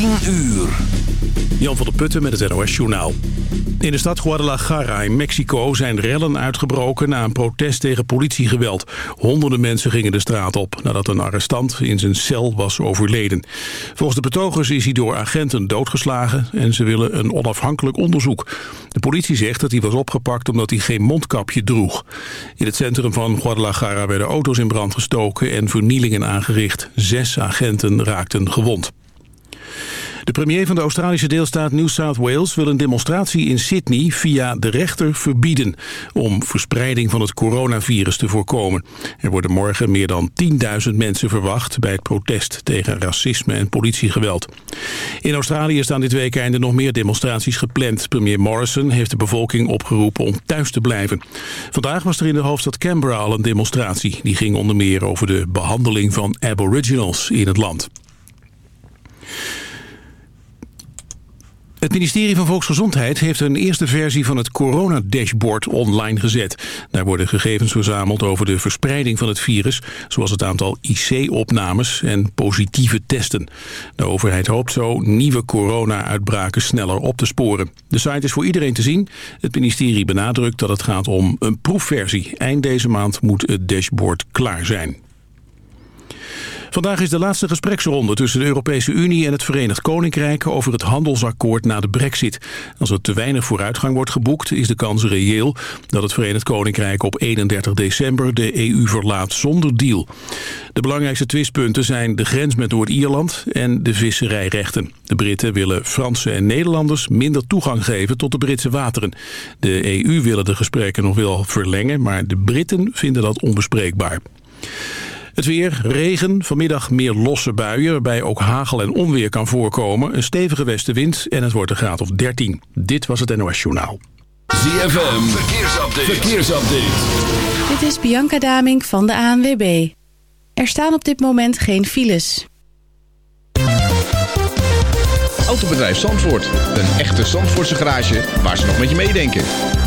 10 uur. Jan van der Putten met het NOS Journaal. In de stad Guadalajara in Mexico zijn rellen uitgebroken na een protest tegen politiegeweld. Honderden mensen gingen de straat op nadat een arrestant in zijn cel was overleden. Volgens de betogers is hij door agenten doodgeslagen en ze willen een onafhankelijk onderzoek. De politie zegt dat hij was opgepakt omdat hij geen mondkapje droeg. In het centrum van Guadalajara werden auto's in brand gestoken en vernielingen aangericht. Zes agenten raakten gewond. De premier van de Australische deelstaat New South Wales wil een demonstratie in Sydney via de rechter verbieden om verspreiding van het coronavirus te voorkomen. Er worden morgen meer dan 10.000 mensen verwacht bij het protest tegen racisme en politiegeweld. In Australië staan dit weekende nog meer demonstraties gepland. Premier Morrison heeft de bevolking opgeroepen om thuis te blijven. Vandaag was er in de hoofdstad Canberra al een demonstratie. Die ging onder meer over de behandeling van aboriginals in het land. Het ministerie van Volksgezondheid heeft een eerste versie van het coronadashboard online gezet. Daar worden gegevens verzameld over de verspreiding van het virus, zoals het aantal IC-opnames en positieve testen. De overheid hoopt zo nieuwe corona-uitbraken sneller op te sporen. De site is voor iedereen te zien. Het ministerie benadrukt dat het gaat om een proefversie. Eind deze maand moet het dashboard klaar zijn. Vandaag is de laatste gespreksronde tussen de Europese Unie en het Verenigd Koninkrijk over het handelsakkoord na de brexit. Als er te weinig vooruitgang wordt geboekt is de kans reëel dat het Verenigd Koninkrijk op 31 december de EU verlaat zonder deal. De belangrijkste twistpunten zijn de grens met Noord-Ierland en de visserijrechten. De Britten willen Fransen en Nederlanders minder toegang geven tot de Britse wateren. De EU willen de gesprekken nog wel verlengen, maar de Britten vinden dat onbespreekbaar. Het weer, regen, vanmiddag meer losse buien... waarbij ook hagel en onweer kan voorkomen. Een stevige westenwind en het wordt een graad of 13. Dit was het NOS Journaal. ZFM, verkeersupdate. verkeersupdate. Dit is Bianca Damink van de ANWB. Er staan op dit moment geen files. Autobedrijf Zandvoort. Een echte Zandvoortse garage waar ze nog met je meedenken.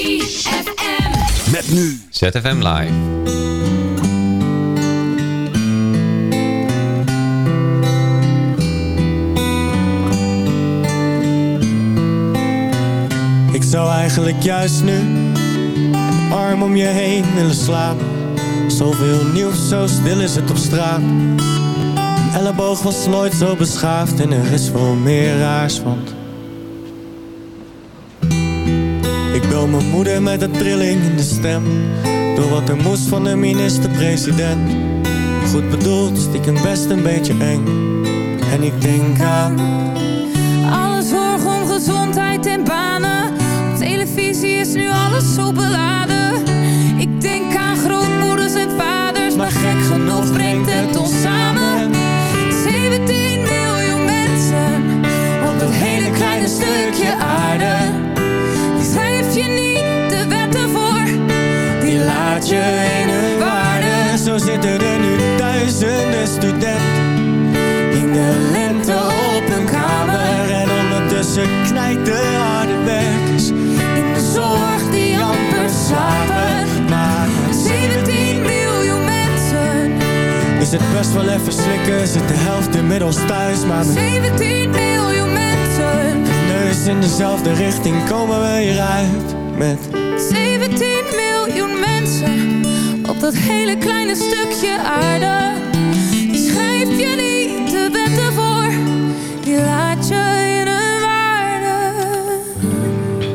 ZFM. Met nu ZFM Live. Ik zou eigenlijk juist nu een arm om je heen willen slapen. Zoveel nieuws, zo stil is het op straat. Een elleboog was nooit zo beschaafd en er is veel meer raars, want... Bel mijn moeder met een trilling in de stem. Door wat er moest van de minister-president. Goed bedoeld, stiekem best een beetje eng. En ik denk aan... Alle zorg om gezondheid en banen. Op televisie is nu alles zo beladen. Ik denk aan grootmoeders en vaders. Maar gek genoeg brengt het ons samen. 17 miljoen mensen. Op dat hele kleine stukje aarde. Je waarde. Zo zitten er nu duizenden studenten. In de lente op hun kamer. En ondertussen knijt de harde werkers. In de zorg die amper slapen. Maar 17 miljoen mensen. is het best wel even slikken Zit de helft inmiddels thuis Maar met 17 miljoen mensen neus in dezelfde richting komen we hieruit Met dat hele kleine stukje aarde Die schrijf je niet de wetten voor Die laat je in een waarde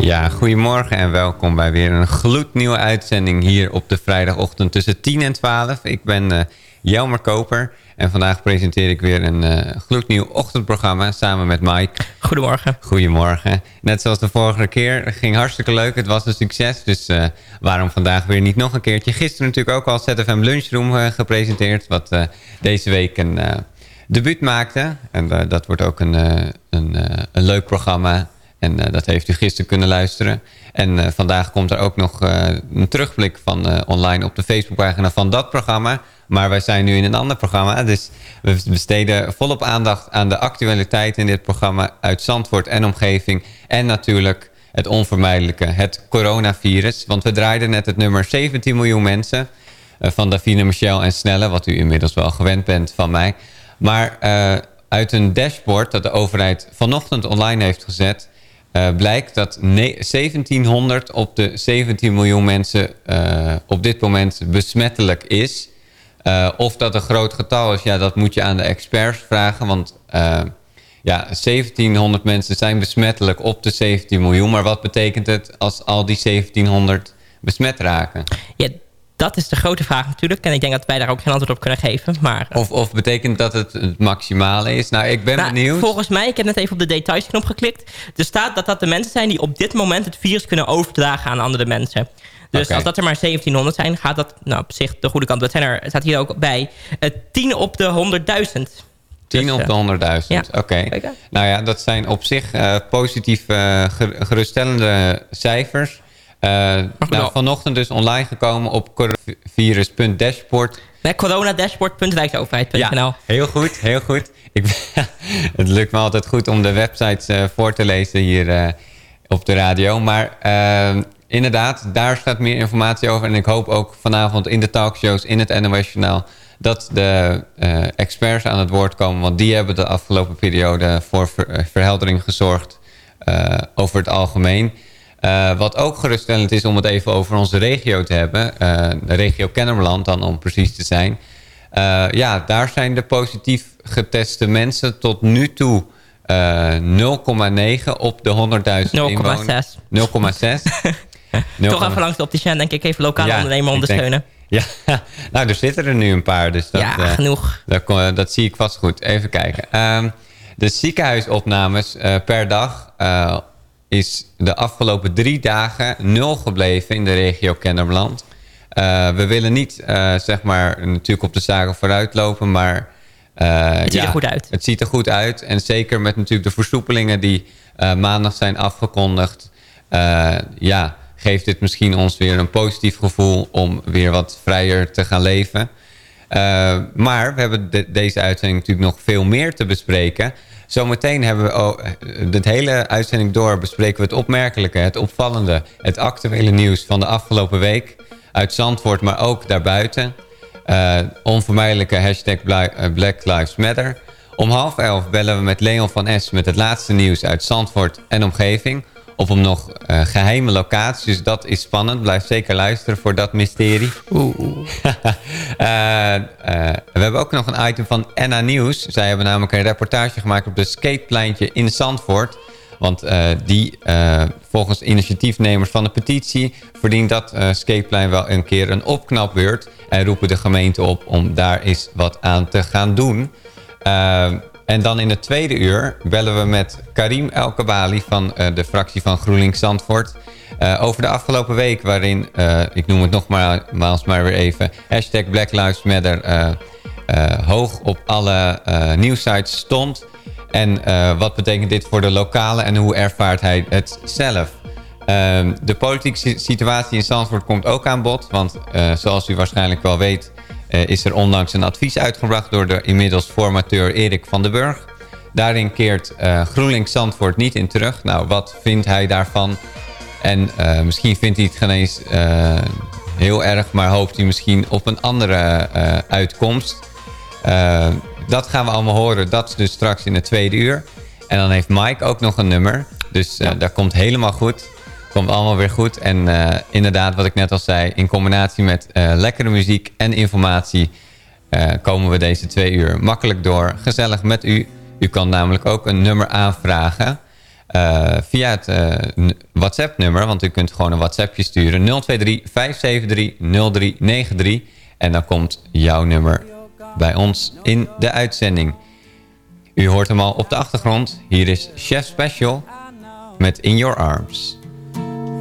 Ja, goedemorgen en welkom bij weer een gloednieuwe uitzending hier op de vrijdagochtend tussen 10 en 12. Ik ben uh, Jelmer Koper en vandaag presenteer ik weer een uh, gloednieuw ochtendprogramma samen met Mike. Goedemorgen. Goedemorgen. Net zoals de vorige keer, het ging hartstikke leuk, het was een succes, dus uh, waarom vandaag weer niet nog een keertje. Gisteren natuurlijk ook al ZFM Lunchroom uh, gepresenteerd, wat deze week een debuut maakte. En dat wordt ook een, een, een leuk programma en uh, dat heeft u gisteren kunnen luisteren. En uh, vandaag komt er ook nog uh, een terugblik van online op de Facebookpagina van dat programma. Maar wij zijn nu in een ander programma. Dus we besteden volop aandacht aan de actualiteit in dit programma uit Zandvoort en omgeving. En natuurlijk het onvermijdelijke, het coronavirus. Want we draaiden net het nummer 17 miljoen mensen van Davine, Michel en Snelle. Wat u inmiddels wel gewend bent van mij. Maar uit een dashboard dat de overheid vanochtend online heeft gezet uh, blijkt dat 1700 op de 17 miljoen mensen uh, op dit moment besmettelijk is. Uh, of dat een groot getal is, ja, dat moet je aan de experts vragen. Want ja, 1700 mensen zijn besmettelijk op de 17 miljoen. Maar wat betekent het als al die 1700 besmet raken? Ja, dat is de grote vraag natuurlijk. En ik denk dat wij daar ook geen antwoord op kunnen geven. Maar, of, of betekent dat het het maximale is? Nou, ik ben nou, benieuwd. Volgens mij, ik heb net even op de detailsknop geklikt. Er staat dat dat de mensen zijn die op dit moment het virus kunnen overdragen aan andere mensen. Dus okay. als dat er maar 1700 zijn, gaat dat nou, op zich de goede kant. Dat zijn er, staat hier ook bij uh, 10 op de 100.000. 10 op de 100.000, ja. oké. Okay. Nou ja, dat zijn op zich uh, positief uh, geruststellende cijfers. Uh, nou, vanochtend dus online gekomen op coronavirus.dashboard. Met coronadashboard.rijksoverheid.nl Ja, heel goed, heel goed. Ik, het lukt me altijd goed om de websites uh, voor te lezen hier uh, op de radio. Maar uh, inderdaad, daar staat meer informatie over. En ik hoop ook vanavond in de talkshows, in het NOS Journaal... dat de experts aan het woord komen. Want die hebben de afgelopen periode voor ver, verheldering gezorgd over het algemeen... Uh, wat ook geruststellend is om het even over onze regio te hebben. Uh, de regio Kennemerland dan om precies te zijn. Uh, ja, daar zijn de positief geteste mensen tot nu toe 0,9 op de 100.000 inwoners. 0,6. 0,6. Toch even langs de opticien, denk ik, even lokale ja, ondernemer ondersteunen. Denk, ja, nou, er zitten er nu een paar. Dus dat, ja, genoeg. Dat, dat, zie ik vast goed. Even kijken. Um, de ziekenhuisopnames per dag is de afgelopen drie dagen nul gebleven in de regio Kennemerland. Uh, we willen niet, uh, zeg maar, natuurlijk op de zaken vooruitlopen, maar... Uh, het ziet ja, er goed uit. Het ziet er goed uit. En zeker met natuurlijk de versoepelingen die maandag zijn afgekondigd... ja, geeft dit misschien ons weer een positief gevoel om weer wat vrijer te gaan leven. maar we hebben de, deze uitzending natuurlijk nog veel meer te bespreken... Zometeen hebben we oh, de hele uitzending door bespreken we het opmerkelijke, het opvallende, het actuele nieuws van de afgelopen week uit Zandvoort, maar ook daarbuiten. Uh, onvermijdelijke hashtag Black Lives Matter. Om half elf bellen we met Leon van S met het laatste nieuws uit Zandvoort en omgeving. Op een nog uh, geheime locatie, dus dat is spannend. Blijf zeker luisteren voor dat mysterie. Oeh. uh, we hebben ook nog een item van Enna Nieuws. Zij hebben namelijk een reportage gemaakt op de skatepleintje in Zandvoort. Want die, volgens initiatiefnemers van de petitie... verdient dat skateplein wel een keer een opknapbeurt. En roepen de gemeente op om daar eens wat aan te gaan doen... En dan in het tweede uur bellen we met Karim El-Kabali van uh, de fractie van GroenLinks Zandvoort. Uh, over de afgelopen week waarin, uh, ik noem het nogmaals maar weer even... hashtag Black Lives Matter hoog op alle nieuwsites stond. En wat betekent dit voor de lokale en hoe ervaart hij het zelf? Ehm, de politieke situatie in Zandvoort komt ook aan bod. Want zoals u waarschijnlijk wel weet is er onlangs een advies uitgebracht door de inmiddels formateur Erik van den Burg. Daarin keert uh, GroenLinks Zandvoort niet in terug. Nou, wat vindt hij daarvan? En uh, misschien vindt hij het geen eens heel erg, maar hoopt hij misschien op een andere uitkomst. Eh, dat gaan we allemaal horen. Dat is dus straks in het tweede uur. En dan heeft Mike ook nog een nummer. Dus uh, dat komt helemaal goed. Komt allemaal weer goed. En uh, inderdaad, wat ik net al zei... in combinatie met lekkere muziek en informatie... komen we deze twee uur makkelijk door. Gezellig met u. U kan namelijk ook een nummer aanvragen... Via het WhatsApp-nummer, want u kunt gewoon een WhatsAppje sturen. 023 573 0393. En dan komt jouw nummer bij ons in de uitzending. U hoort hem al op de achtergrond. Hier is Chef Special met In Your Arms.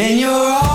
In your arms,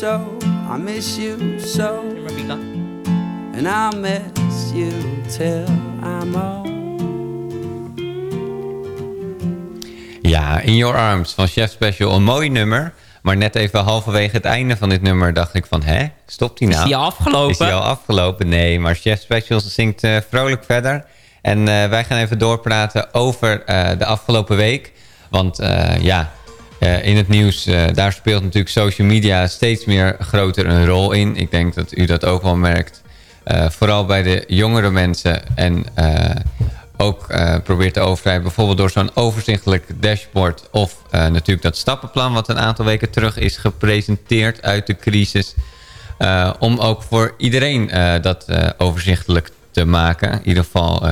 so. I miss you so. And I'll miss you till I'm old. Ja, In Your Arms van Chef Special. Een mooi nummer. Maar net even halverwege het einde van dit nummer dacht ik van... hè, stopt hij nou? Is hij afgelopen? Is hij al afgelopen? Nee, maar Chef Special zingt uh, vrolijk verder. En uh, wij gaan even doorpraten over uh, de afgelopen week. Want ja, in het nieuws, daar speelt natuurlijk social media steeds meer groter een rol in. Ik denk dat u dat ook wel merkt. vooral bij de jongere mensen en ook probeert de overheid bijvoorbeeld door zo'n overzichtelijk dashboard... of natuurlijk dat stappenplan wat een aantal weken terug is gepresenteerd uit de crisis... Om ook voor iedereen dat overzichtelijk te maken. In ieder geval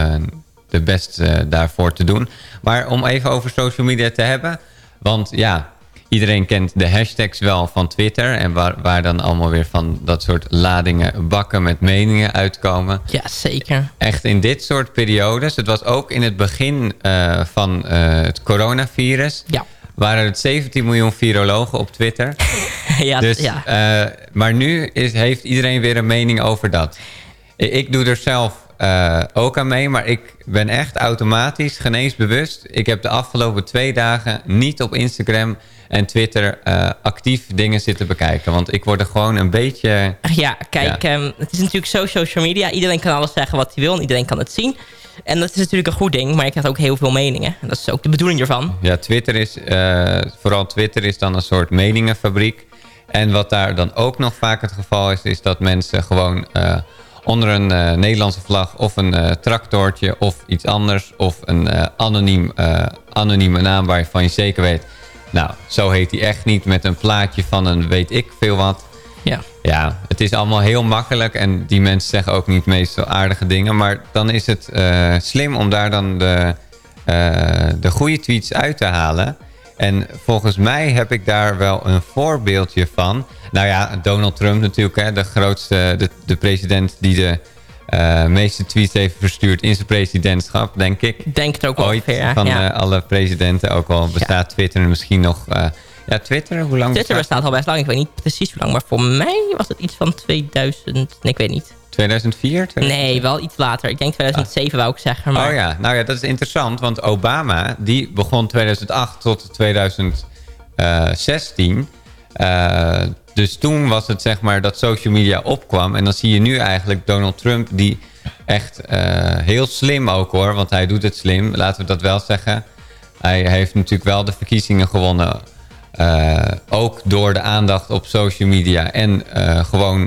de best daarvoor te doen. Maar om even over social media te hebben... want ja, Iedereen kent de hashtags wel van Twitter. En waar, waar dan allemaal weer van dat soort ladingen bakken met meningen uitkomen. Ja, zeker. Echt in dit soort periodes. Het was ook in het begin uh, van uh, het coronavirus. Ja. waren het 17 miljoen virologen op Twitter. ja, dus, ja. eh, maar nu is, heeft iedereen weer een mening over dat. Ik doe er zelf eh, ook aan mee, maar ik ben echt automatisch geneesbewust. Ik heb de afgelopen twee dagen niet op Instagram en Twitter eh, actief dingen zitten bekijken. Want ik word er gewoon een beetje... Ja, kijk, ehm, het is natuurlijk zo social media. Iedereen kan alles zeggen wat hij wil en iedereen kan het zien. En dat is natuurlijk een goed ding, maar je krijgt ook heel veel meningen. En dat is ook de bedoeling ervan. Ja, Twitter is, eh, vooral Twitter is dan een soort meningenfabriek. En wat daar dan ook nog vaak het geval is, is dat mensen gewoon onder een eh, Nederlandse vlag of een eh, tractortje of iets anders of een eh, anoniem, anonieme naam waarvan je zeker weet, nou, zo heet hij echt niet met een plaatje van een weet ik veel wat. Ja. Ja, het is allemaal heel makkelijk en die mensen zeggen ook niet meestal aardige dingen. Maar dan is het slim om daar dan de, de goede tweets uit te halen. En volgens mij heb ik daar wel een voorbeeldje van. Nou ja, Donald Trump natuurlijk, hè, de grootste, de, de president die de eh, meeste tweets heeft verstuurd in zijn presidentschap, denk ik. Denk het ook wel Ooit ongeveer, van Ja. eh, alle presidenten, ook al bestaat Twitter misschien nog... eh, ja, Twitter, hoe lang Twitter bestaat al best lang. Ik weet niet precies hoe lang, maar voor mij was het iets van 2000... Nee, ik weet niet. 2004? Nee, wel iets later. Ik denk 2007 wou ik zeggen. Maar Oh ja, nou ja, dat is interessant, want Obama die begon 2008 tot 2016. Eh, dus toen was het zeg maar dat social media opkwam. En dan zie je nu eigenlijk Donald Trump die echt eh, heel slim ook hoor, want hij doet het slim, laten we dat wel zeggen. Hij heeft natuurlijk wel de verkiezingen gewonnen. eh, ook door de aandacht op social media en gewoon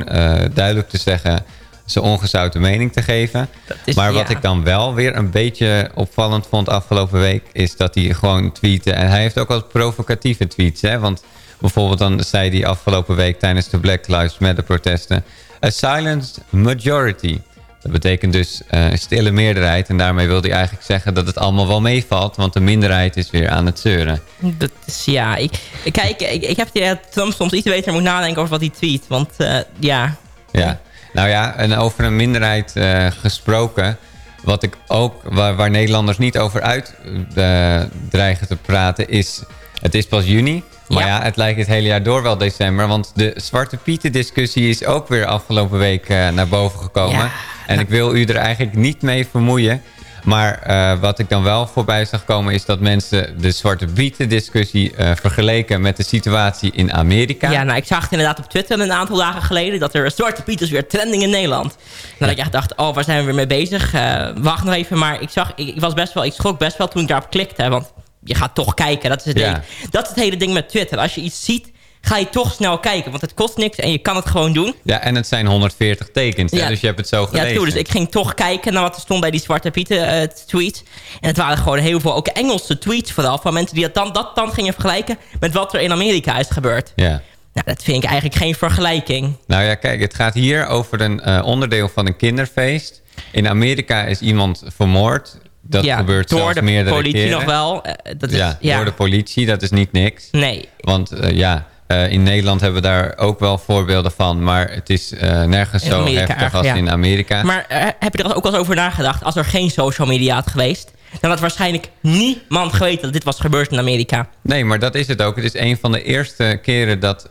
duidelijk te zeggen zijn ongezouten mening te geven. is- maar wat ja. ik dan wel weer een beetje opvallend vond afgelopen week... is dat hij gewoon tweette. En hij heeft ook wel provocatieve tweets. Hè? Want bijvoorbeeld dan zei hij afgelopen week... tijdens de Black Lives Matter protesten... A silenced majority. Dat betekent dus een stille meerderheid. En daarmee wil hij eigenlijk zeggen dat het allemaal wel meevalt... want de minderheid is weer aan het zeuren. dat is, ja... Ik, kijk, ik, ik heb die dat Trump soms iets beter moet nadenken over wat hij tweet. Want eh, ja... Ja, nou ja, en over een minderheid eh, gesproken. Wat ik ook, waar, waar Nederlanders niet over uit eh, dreigen te praten, is. Het is pas juni. Maar ja. het lijkt het hele jaar door wel december. Want de Zwarte Pieten discussie is ook weer afgelopen week eh, naar boven gekomen. Ja. En ik wil u er eigenlijk niet mee vermoeien. Maar eh, wat ik dan wel voorbij zag komen is dat mensen de Zwarte Pieten discussie eh, vergeleken met de situatie in Amerika. Ja, nou, ik zag het inderdaad op Twitter een aantal dagen geleden... dat er Zwarte Piet is weer trending in Nederland. Nou, dat ik echt dacht, oh, waar zijn we weer mee bezig? Eh, wacht nog even, maar ik zag, ik, ik was best wel, ik schrok best wel toen ik daarop klikte. Want je gaat toch kijken, dat is het, Ja. hele, dat is het hele ding met Twitter. Als je iets ziet, ga je toch snel kijken. Want het kost niks en je kan het gewoon doen. Ja, en het zijn 140 tekens, hè, Ja. dus je hebt het zo gelezen. Ja, dus ik ging toch kijken naar wat er stond bij die Zwarte Pieten eh, tweets. En het waren gewoon heel veel, ook Engelse tweets vooral... van mensen die dat dan, dat dan gingen vergelijken... met wat er in Amerika is gebeurd. Ja. Nou, dat vind ik eigenlijk geen vergelijking. Nou ja, kijk, het gaat hier over een eh, onderdeel van een kinderfeest. In Amerika is iemand vermoord. Dat Ja, gebeurt door de politie keren. nog wel. Eh, dat is, ja, ja. door de politie. Dat is niet niks. Nee. Want ja, eh, in Nederland hebben we daar ook wel voorbeelden van. Maar het is eh, nergens zo Amerika heftig als ja. in Amerika. Maar eh, heb je er ook wel eens over nagedacht... als er geen social media had geweest... dan had waarschijnlijk niemand geweten dat dit was gebeurd in Amerika. Nee, maar dat is het ook. Het is een van de eerste keren dat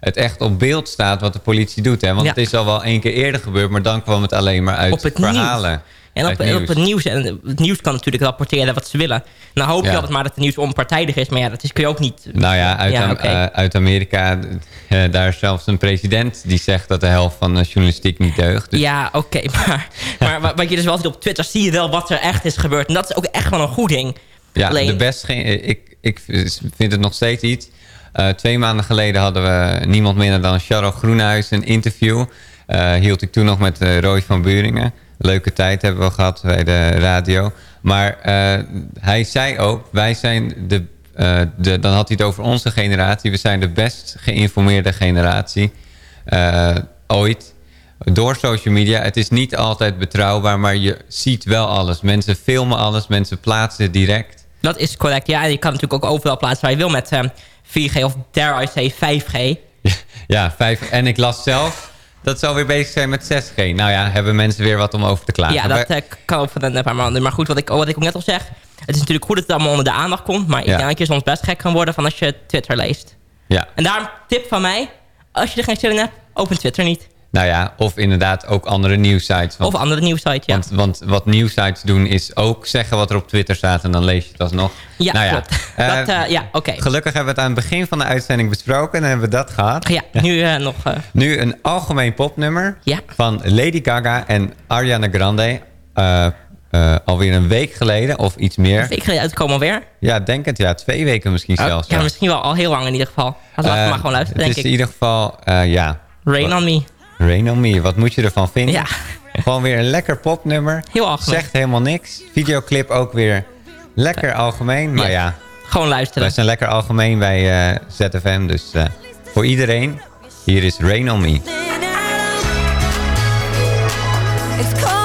het echt op beeld staat wat de politie doet. Hè? Want Ja. het is al wel één keer eerder gebeurd, maar dan kwam het alleen maar uit Op het verhalen. nieuws. En op, Uit en op nieuws. het nieuws. En het nieuws kan natuurlijk rapporteren wat ze willen. Nou hoop je Ja. altijd maar dat het nieuws onpartijdig is. Maar ja, dat is, kun je ook niet... Nou ja, uit, Ja, Am- oké. eh, uit Amerika, eh, daar is zelfs een president die zegt dat de helft van de journalistiek niet deugt. Dus Ja, oké. maar, maar wa- wat je dus wel ziet op Twitter... zie je wel wat er echt is gebeurd. En dat is ook echt wel een goed ding. ja, Alleen- de best geen, ik, ik vind het nog steeds iets. Eh, twee maanden geleden hadden we niemand minder dan Charles Groenhuis een interview. Hield ik toen nog met Roy van Buringen. Leuke tijd hebben we gehad bij de radio. Maar eh, hij zei ook, wij zijn de, eh, de... Dan had hij het over onze generatie. We zijn de best geïnformeerde generatie eh, ooit. Door social media. Het is niet altijd betrouwbaar, maar je ziet wel alles. Mensen filmen alles, mensen plaatsen direct. Dat is correct. Ja, en je kan natuurlijk ook overal plaatsen waar je wil met eh, 4G of dare I say 5G. Ja, vijf. En ik las zelf dat ze alweer bezig zijn met 6G. Nou ja, hebben mensen weer wat om over te klagen. ja, dat eh, kan ook van een paar maanden. Maar goed, wat ik, wat ik ook net al zeg... het is natuurlijk goed dat het allemaal onder de aandacht komt. Maar ik Ja. denk dat je soms best gek kan worden van als je Twitter leest. Ja. En daarom tip van mij. Als je er geen zin in hebt, open Twitter niet. Nou ja, of inderdaad ook andere nieuwsites. Want, Of andere nieuwsites, ja. want, want wat nieuwsites doen is ook zeggen wat er op Twitter staat... en dan lees je het alsnog. Ja, nou klopt. eh, dat, eh, ja, oké. Gelukkig hebben we het aan het begin van de uitzending besproken... en hebben we dat gehad. Ja, nu eh, nog... Nu een algemeen popnummer Ja. van Lady Gaga en Ariana Grande. alweer een week geleden of iets meer. ik ga uitkomen alweer. Ja, denk het. Ja, twee weken misschien zelfs. Ja, misschien wel al heel lang in ieder geval. Laten we maar gewoon luisteren, Het denk is ik. in ieder geval, ja. Rain on me. Rain on me. Wat moet je ervan vinden? Ja. Gewoon weer een lekker popnummer. Heel algemeen. Zegt helemaal niks. Videoclip ook weer lekker algemeen. Maar ja, Gewoon luisteren. wij zijn lekker algemeen bij eh, ZFM. Dus eh, voor iedereen, hier is Rain on me. It's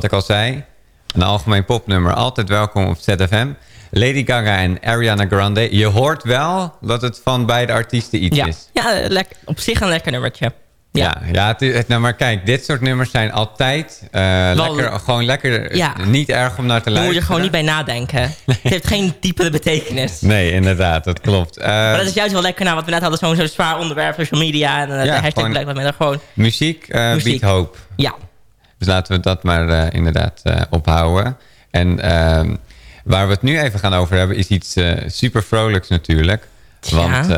wat ik al zei. Een algemeen popnummer. Altijd welkom op ZFM. Lady Gaga en Ariana Grande. Je hoort wel dat het van beide artiesten iets Ja, is. ja lekker, op zich een lekker nummertje. Ja, ja het, het- nou, maar kijk, dit soort nummers zijn altijd eh, Wel- lekker, gewoon lekker, Ja. niet erg om naar te Daar moet je luisteren. er gewoon niet bij nadenken. Het heeft geen diepere betekenis. Nee, inderdaad, dat klopt. Eh, maar dat is juist wel lekker na wat we net hadden. Zo'n zwaar onderwerp, social media. En eh, de hashtag Black Lives Matter. Gewoon, muziek, eh, Muziek. biedt hoop. ja. Dus laten we dat maar eh, inderdaad eh, ophouden. En ehm, waar we het nu even gaan over hebben... is iets eh, super vrolijks natuurlijk. Want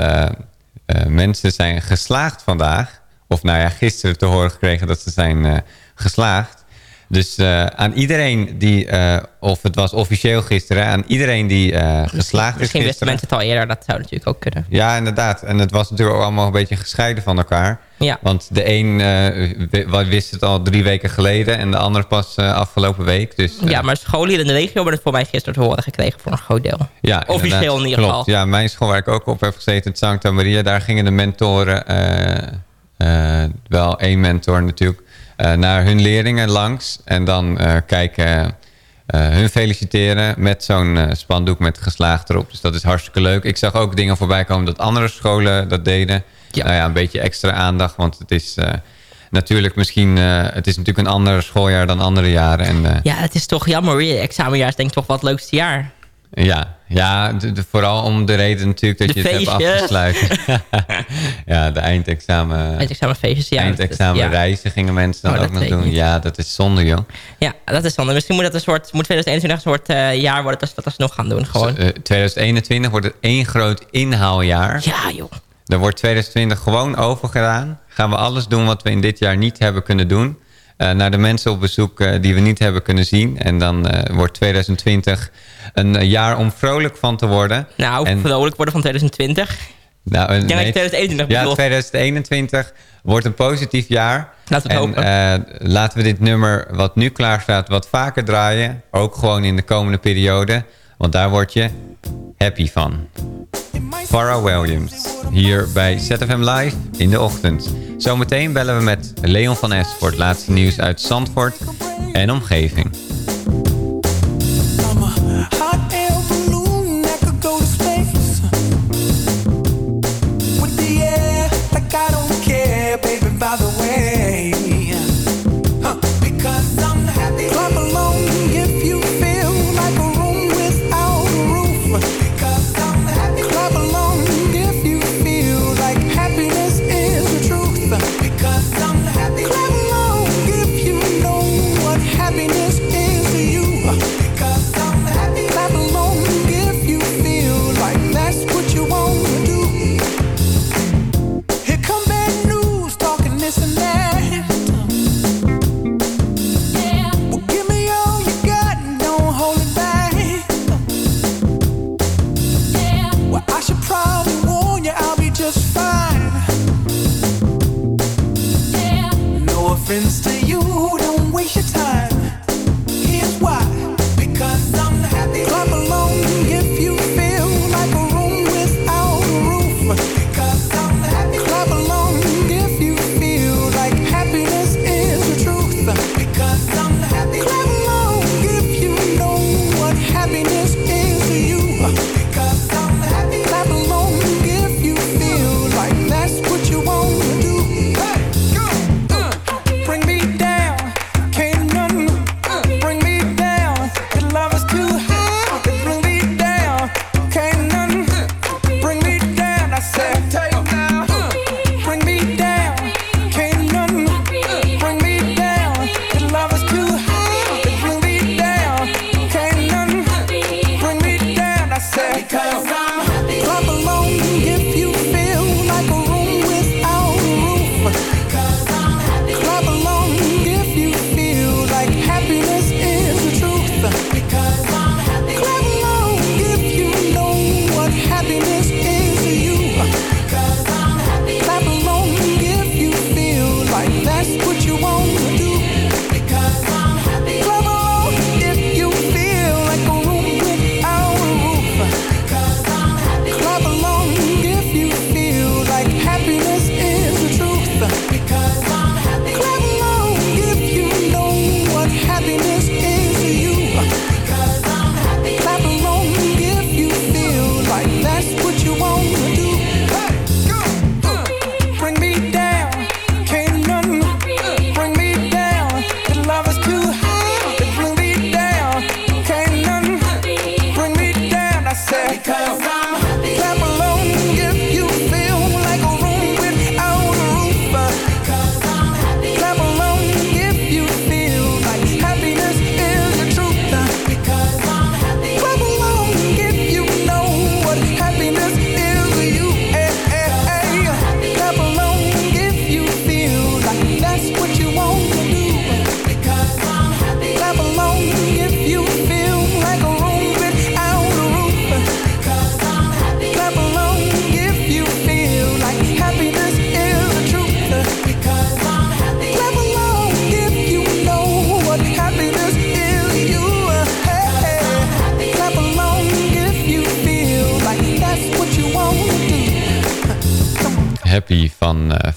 mensen zijn geslaagd vandaag. Of nou ja, gisteren te horen gekregen dat ze zijn geslaagd. Dus eh, aan iedereen die... eh, of het was officieel gisteren... aan iedereen die eh, geslaagd is Misschien wisten mensen het al eerder. Dat zou natuurlijk ook kunnen. Ja, inderdaad. En het was natuurlijk ook allemaal een beetje gescheiden van elkaar. Ja. Want de een wi- wist het al drie weken geleden... en de ander pas afgelopen week. Dus, Ja, maar scholieren in de regio hebben het voor mij gisteren te horen gekregen. Voor een groot deel. ja, Officieel in ieder Klopt. geval. Ja, mijn school waar ik ook op heb gezeten, het Santa Maria... daar gingen de mentoren, wel één mentor natuurlijk... eh, naar hun leerlingen langs. En dan eh, kijken eh, hun feliciteren met zo'n spandoek met geslaagd erop. Dus dat is hartstikke leuk. Ik zag ook dingen voorbij komen dat andere scholen dat deden. Nou ja, een beetje extra aandacht, want het is... Natuurlijk, misschien, het is natuurlijk een ander schooljaar dan andere jaren. En, Ja, het is toch jammer. Je examenjaar is denk ik toch wel het leukste jaar. Ja, ja de- de- vooral om de reden natuurlijk dat De je het hebt afgesluiten. ja, de eindexamen, Eindexamenfeestjes, ja. eindexamenreizen gingen mensen dan Oh, ook nog doen. niet. Ja, dat is zonde, joh. Ja, dat is zonde. Misschien moet, dat een soort, moet 2021 een soort eh, jaar worden dat ze dat alsnog gaan doen. Gewoon. Eh, 2021 wordt het één groot inhaaljaar. Ja, joh. Dan wordt 2020 gewoon overgedaan. Gaan we alles doen wat we in dit jaar niet hebben kunnen doen. Eh, naar de mensen op bezoek eh, die we niet hebben kunnen zien. En dan eh, wordt 2020 een jaar om vrolijk van te worden. Nou, En- vrolijk worden van 2020. Nou, eh, denk dat nee, je 2021 Ja, bedoelt. 2021 wordt een positief jaar. Laten we het en, hopen. laten we dit nummer wat nu klaar staat wat vaker draaien. Ook gewoon in de komende periode. Want daar word je happy van. Farah Williams. Hier bij ZFM Live in de ochtend. Zometeen bellen we met Leon van Es voor het laatste nieuws uit Zandvoort en omgeving.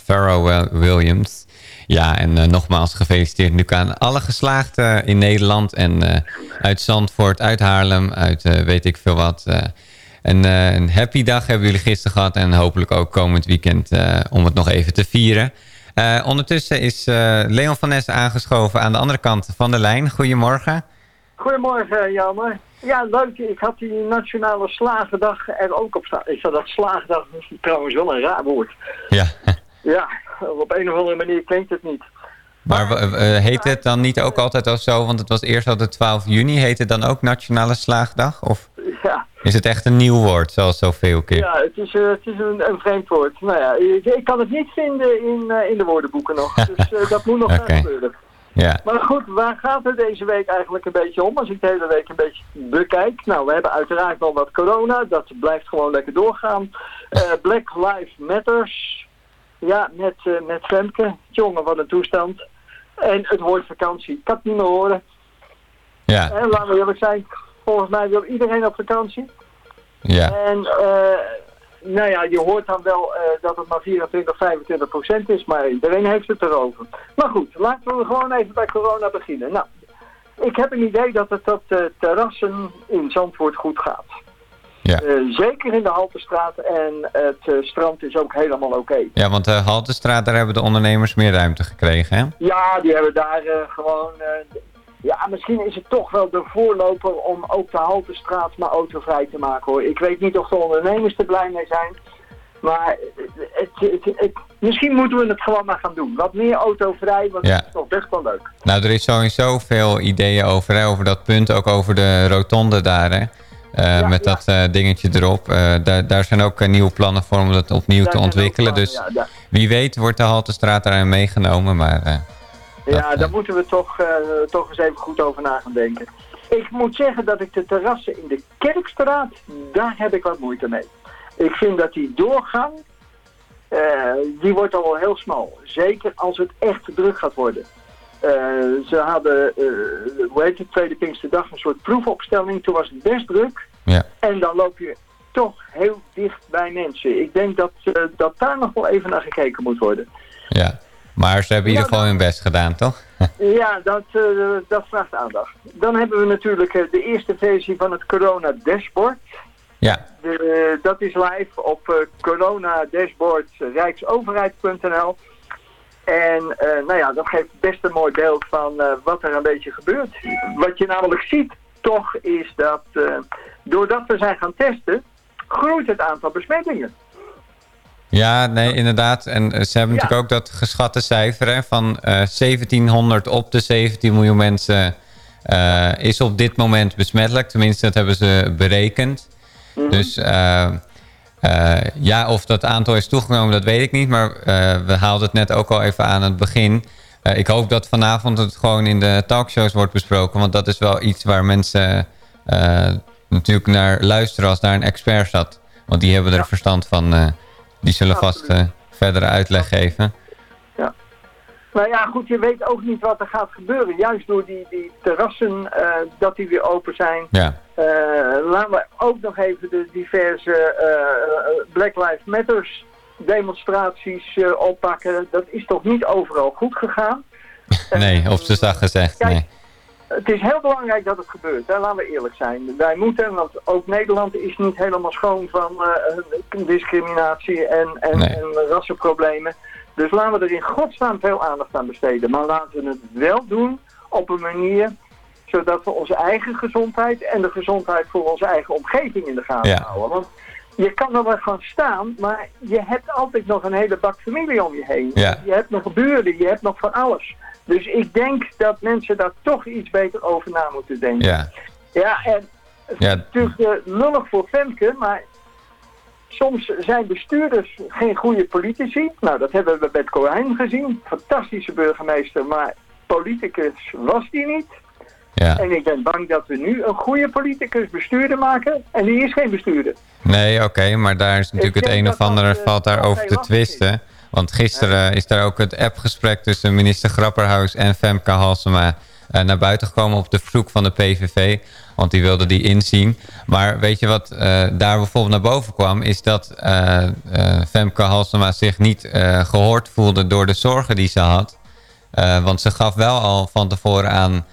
Pharrell Williams. Ja, en uh, nogmaals gefeliciteerd nu aan alle geslaagden in Nederland. En uh, uit Zandvoort, uit Haarlem, uit weet ik veel wat. En, een happy dag hebben jullie gisteren gehad. En hopelijk ook komend weekend om het nog even te vieren. ondertussen is Leon van Ness aangeschoven aan de andere kant van de lijn. Goedemorgen. Goedemorgen, Jammer. Ja, leuk. Ik had die Nationale Slagendag er ook op staan. Ik zou dat Slagendag trouwens wel een raar woord. Ja. Ja, op een of andere manier klinkt het niet. Maar uh, heet het dan niet ook altijd al zo? Want het was eerst altijd 12 juni. Heet het dan ook Nationale Slaagdag? Of ja. is het echt een nieuw woord, zoals zoveel keer? Ja, het is, uh, het is een, een, vreemd woord. Nou ja, ik, ik, kan het niet vinden in, in de woordenboeken nog. Dus dat moet nog okay. gebeuren. Ja. Maar goed, waar gaat het deze week eigenlijk een beetje om? Als ik de hele week een beetje bekijk. Nou, we hebben uiteraard al wat corona. Dat blijft gewoon lekker doorgaan. Uh, Black Lives Matters. Ja, met, uh, met Femke. Jongen, wat een toestand. En het woord vakantie. Ik kan het niet meer horen. Ja. En laten we eerlijk zijn. Volgens mij wil iedereen op vakantie. Ja. En uh, nou ja, je hoort dan wel uh, dat het maar 24, 25 procent is, maar iedereen heeft het erover. Maar goed, laten we gewoon even bij corona beginnen. Nou, ik heb een idee dat het op de terrassen in Zandvoort goed gaat. Ja. Uh, zeker in de Haltestraat en het uh, strand is ook helemaal oké. Okay. Ja, want de Haltestraat, daar hebben de ondernemers meer ruimte gekregen, hè? Ja, die hebben daar gewoon ja, misschien is het toch wel de voorloper om ook de Haltestraat maar autovrij te maken hoor. Ik weet niet of de ondernemers er blij mee zijn. Maar het, het, het, misschien moeten we het gewoon maar gaan doen. Wat meer autovrij, want ja. dat is toch best wel leuk. Nou, er is sowieso veel ideeën over, hè, over dat punt. Ook over de rotonde daar, hè. Ja, met ja. dat uh, dingetje erop. Uh, daar, daar zijn ook nieuwe plannen voor om dat opnieuw daar te ontwikkelen. Plannen, dus wie weet wordt de Haltestraat daarin meegenomen. Maar ja, daar moeten we toch, toch eens even goed over na gaan denken. Ik moet zeggen dat ik de terrassen in de Kerkstraat, daar heb ik wat moeite mee. Ik vind dat die doorgang, uh, die wordt al wel heel smal. Zeker als het echt druk gaat worden. Uh, ze hadden, hoe heet het, Tweede Pinksterdag, een soort proefopstelling. Toen was het best druk. Ja. En dan loop je toch heel dicht bij mensen. Ik denk dat, dat daar nog wel even naar gekeken moet worden. Ja. Maar ze hebben in ieder geval hun best gedaan, toch? ja, dat, uh, dat vraagt aandacht. Dan hebben we natuurlijk uh, de eerste versie van het Corona Dashboard. Ja. De, dat is live op uh, Corona Dashboard rijksoverheid.nl. En nou ja, dat geeft best een mooi beeld van wat er een beetje gebeurt. Wat je namelijk ziet toch is dat doordat we zijn gaan testen, groeit het aantal besmettingen. Ja, nee, inderdaad. En ze hebben natuurlijk ook dat geschatte cijfer hè, van uh, 1700 op de 17 miljoen mensen uh, is op dit moment besmettelijk. Tenminste, dat hebben ze berekend. Mm -hmm. Dus uh, ja, of dat aantal is toegenomen, dat weet ik niet. Maar we haalden het net ook al even aan het begin. ik hoop dat vanavond het gewoon in de talkshows wordt besproken. Want dat is wel iets waar mensen natuurlijk naar luisteren als daar een expert zat. Want die hebben er ja. verstand van... Die zullen vast verdere uitleg geven. Nou ja, goed, je weet ook niet wat er gaat gebeuren. Juist door die, die terrassen, uh, dat die weer open zijn. Ja. Uh, laten we ook nog even de diverse Black Lives Matters demonstraties oppakken. Dat is toch niet overal goed gegaan? nee, of ze zag gezegd, kijk, nee. Het is heel belangrijk dat het gebeurt, hè? laten we eerlijk zijn. Wij moeten, want ook Nederland is niet helemaal schoon van discriminatie en, en, nee. en rassenproblemen. Dus laten we er in godsnaam veel aandacht aan besteden. Maar laten we het wel doen op een manier zodat we onze eigen gezondheid en de gezondheid voor onze eigen omgeving in de gaten ja. houden. Want je kan er wel gaan staan, maar je hebt altijd nog een hele bak familie om je heen. Ja. Je hebt nog buren, je hebt nog van alles. Dus ik denk dat mensen daar toch iets beter over na moeten denken. Ja, ja en ja. natuurlijk uh, lullig voor Femke, maar soms zijn bestuurders geen goede politici. Nou, dat hebben we met Corijn gezien. Fantastische burgemeester, maar politicus was die niet. Ja. En ik ben bang dat we nu een goede politicus bestuurder maken. En die is geen bestuurder. Nee, oké, okay, maar daar is natuurlijk het een of andere dat, valt daar over te twisten. Want gisteren is daar ook het appgesprek tussen minister Grapperhaus en Femke Halsema eh, naar buiten gekomen op de verzoek van de PVV. Want die wilde die inzien. Maar weet je wat eh, daar bijvoorbeeld naar boven kwam... is dat eh, eh, Femke Halsema zich niet eh, gehoord voelde door de zorgen die ze had. Want ze gaf wel al van tevoren aan...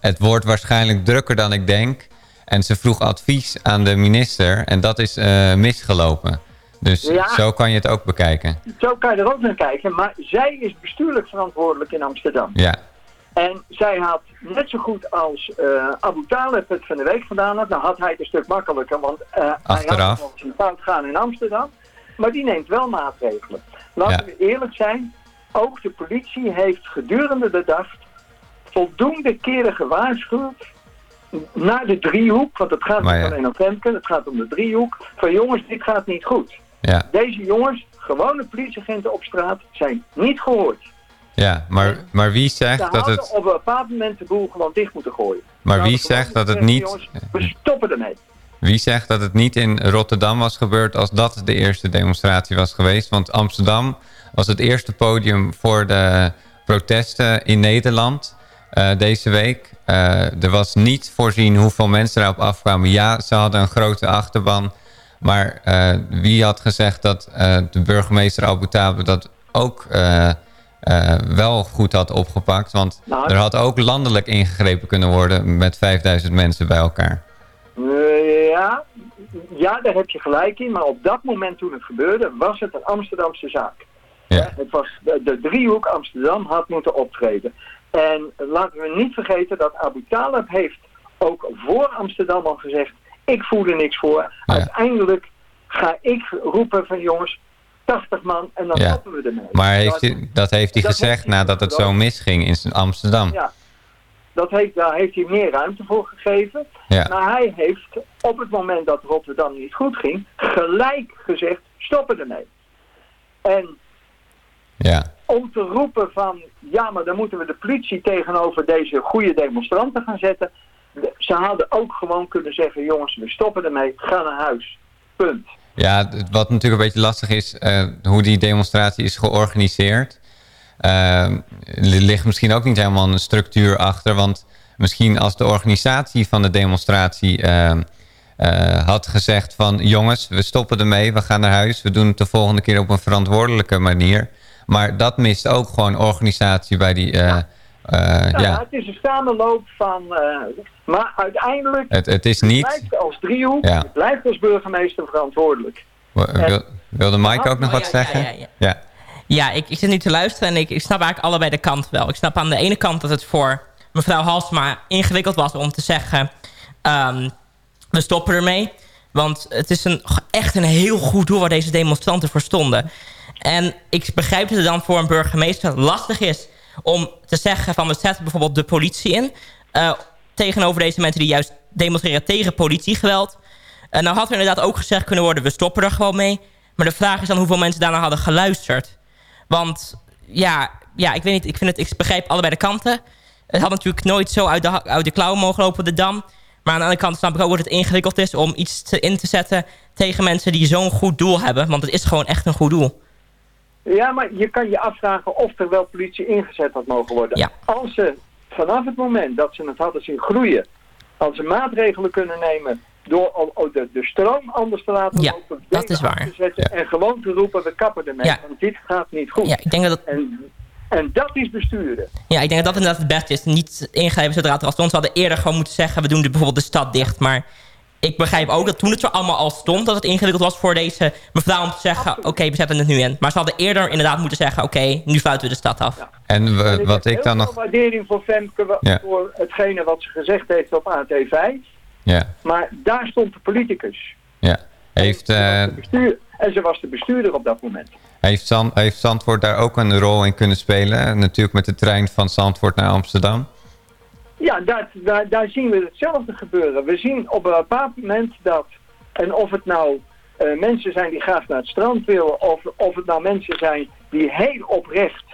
het wordt waarschijnlijk drukker dan ik denk. En ze vroeg advies aan de minister. En dat is misgelopen. Dus Ja. zo kan je het ook bekijken. Zo kan je er ook naar kijken, maar zij is bestuurlijk verantwoordelijk in Amsterdam. Ja, En zij had net zo goed als eh, Abu Talib het van de week gedaan had, dan had hij het een stuk makkelijker, want eh, hij had zijn fout gaan in Amsterdam. Maar die neemt wel maatregelen. Laten Ja. we eerlijk zijn, ook de politie heeft gedurende de dag voldoende keren gewaarschuwd naar de driehoek, want het gaat Maar niet ja. alleen om Femke, het gaat om de driehoek, van jongens, dit gaat niet goed. ja, Deze jongens, gewone politieagenten op straat, zijn niet gehoord. Ja. Maar, maar wie Ze zegt dat het... op een bepaald moment de boel gewoon dicht moeten gooien. Maar wie zegt dat het niet... We stoppen ermee. Wie zegt dat het niet in Rotterdam was gebeurd als dat de eerste demonstratie was geweest? Want Amsterdam was het eerste podium voor de protesten in Nederland eh, deze week. Eh, er was niet voorzien hoeveel mensen daarop afkwamen. Ja, ze hadden een grote achterban. Maar eh, wie had gezegd dat de burgemeester Abu Talib dat ook eh, eh, wel goed had opgepakt? Want Nou, er had ook landelijk ingegrepen kunnen worden met 5000 mensen bij elkaar. Eh, ja, ja, daar heb je gelijk in. Maar op dat moment toen het gebeurde, was het een Amsterdamse zaak. Ja. Het was de, de driehoek Amsterdam had moeten optreden. En laten we niet vergeten dat Abu Talib heeft ook voor Amsterdam al gezegd... ik voel er niks voor. Uiteindelijk ga ik roepen van jongens, 80 man en dan stoppen we ermee. Maar heeft Dat- hij, dat heeft hij dat gezegd heeft hij nadat het zo misging in Amsterdam. Ja, dat heeft, daar heeft hij meer ruimte voor gegeven. Ja. Maar hij heeft op het moment dat Rotterdam niet goed ging, gelijk gezegd, stoppen ermee. En Ja, om te roepen van, ja, maar dan moeten we de politie tegenover deze goede demonstranten gaan zetten. Ze hadden ook gewoon kunnen zeggen, jongens, we stoppen ermee, ga naar huis. Punt. Ja wat natuurlijk een beetje lastig is, eh, hoe die demonstratie is georganiseerd. Eh, er ligt misschien ook niet helemaal een structuur achter. Want misschien als de organisatie van de demonstratie eh, eh, had gezegd van... jongens, we stoppen ermee, we gaan naar huis. We doen het de volgende keer op een verantwoordelijke manier. Maar dat mist ook gewoon organisatie bij die... eh, eh, Nou, ja, Het is een samenloop van, eh, maar uiteindelijk het, het is niet... blijft als driehoek, Ja. je blijft als burgemeester verantwoordelijk. Wil, wilde Mike ook nog wat zeggen? ja, ja. ja. Ja, ik, ik zit nu te luisteren en ik, ik snap eigenlijk allebei de kant wel. Ik snap aan de ene kant dat het voor mevrouw Halsma ingewikkeld was om te zeggen... ehm, we stoppen ermee. Want het is een, echt een heel goed doel waar deze demonstranten voor stonden. En ik begrijp dat het dan voor een burgemeester lastig is... om te zeggen van we zetten bijvoorbeeld de politie in... eh, tegenover deze mensen die juist demonstreren tegen politiegeweld... En nou had er inderdaad ook gezegd kunnen worden... we stoppen er gewoon mee. Maar de vraag is dan hoeveel mensen daarna hadden geluisterd. Want ja, ja ik weet niet, ik, vind het, ik begrijp allebei de kanten. Het had natuurlijk nooit zo uit de, uit de klauwen mogen lopen, de dam. Maar aan de andere kant snap ik ook dat het ingewikkeld is... om iets in te zetten tegen mensen die zo'n goed doel hebben. Want het is gewoon echt een goed doel. Ja, maar je kan je afvragen of er wel politie ingezet had mogen worden. Ja. Als ze vanaf het moment dat ze het hadden zien groeien, als ze maatregelen kunnen nemen door al de, de stroom anders te laten Ja, lopen, dat is waar. te zetten en gewoon te roepen, we kappen ermee, Ja. want dit gaat niet goed. Ja, ik denk dat en, en dat is besturen. Ja, ik denk dat dat inderdaad het beste is. Niet ingrijpen zodra het er al stond. Ze hadden eerder gewoon moeten zeggen... we doen de, bijvoorbeeld de stad dicht. Maar ik begrijp ook dat toen het er allemaal al stond... dat het ingewikkeld was voor deze mevrouw om te zeggen... oké, we zetten het nu in. Maar ze hadden eerder inderdaad moeten zeggen... oké, nu sluiten we de stad af. En we- En ik wat heb ik dan nog... veel waardering voor Femke, Ja. voor hetgene wat ze gezegd heeft op AT5. Ja, Maar daar stond de politicus. ja. Heeft, eh, Bestuur, en ze was de bestuurder op dat moment. heeft, Zand, heeft Zandvoort daar ook een rol in kunnen spelen? Natuurlijk met de trein van Zandvoort naar Amsterdam. Ja, daar, daar, daar zien we hetzelfde gebeuren. We zien op een bepaald moment dat, en of het nou eh, mensen zijn die graag naar het strand willen, of, of het nou mensen zijn die heel oprecht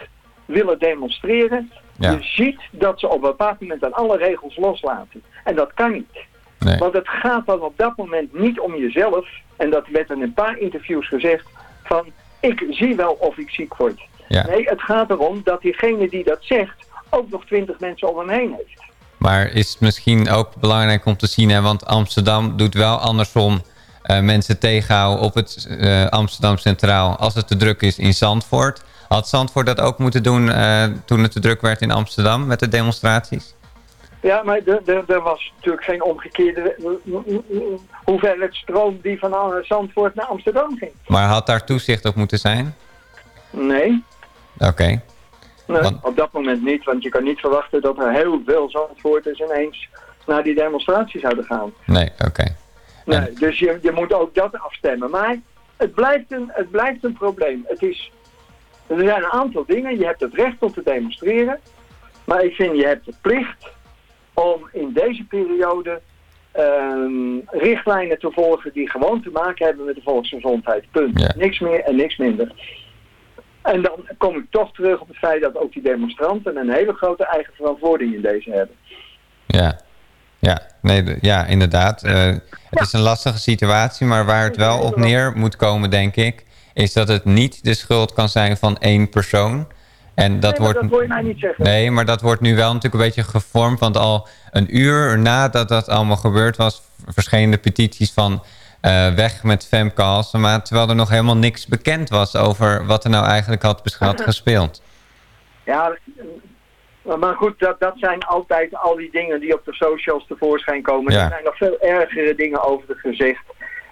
willen demonstreren, Ja. je ziet dat ze op een bepaald moment aan alle regels loslaten. En dat kan niet. Nee. Want het gaat dan op dat moment niet om jezelf, en dat werd in een paar interviews gezegd, van ik zie wel of ik ziek word. Ja. Nee, het gaat erom dat diegene die dat zegt ook nog twintig mensen om hem heen heeft. Maar is het misschien ook belangrijk om te zien... Hè, want Amsterdam doet wel andersom eh, mensen tegenhouden op het eh, Amsterdam Centraal... als het te druk is in Zandvoort. Had Zandvoort dat ook moeten doen eh, toen het te druk werd in Amsterdam met de demonstraties? Ja, maar er- was natuurlijk geen omgekeerde hoeveelheid stroom die van Zandvoort naar Amsterdam ging. Maar had daar toezicht op moeten zijn? Nee, Oké. Nee Want- op dat moment niet, want je kan niet verwachten dat er heel veel Zandvoorters ineens naar die demonstratie zouden gaan. Nee, oké. Nee, dus je, je moet ook dat afstemmen. Maar het blijft, een, het blijft een probleem. Het is, er zijn een aantal dingen. Je hebt het recht om te demonstreren. Maar ik vind je hebt de plicht om in deze periode ehm, richtlijnen te volgen die gewoon te maken hebben met de volksgezondheid. Punt. Niks meer en niks minder. En dan kom ik toch terug op het feit dat ook die demonstranten een hele grote eigen verantwoording in deze hebben. Ja, ja, nee, ja inderdaad. Eh, het is een lastige situatie, maar waar het wel op neer moet komen, denk ik... is dat het niet de schuld kan zijn van één persoon. En dat nee, wordt, dat wil je mij niet zeggen. Nee, maar dat wordt nu wel natuurlijk een beetje gevormd. Want al een uur nadat dat allemaal gebeurd was... verschenen de petities van eh, weg met Femke Halsema... terwijl er nog helemaal niks bekend was over wat er nou eigenlijk had, had gespeeld. Ja, maar- maar goed, dat, dat zijn altijd al die dingen die op de socials tevoorschijn komen. Ja. Er zijn nog veel ergere dingen over het gezegd.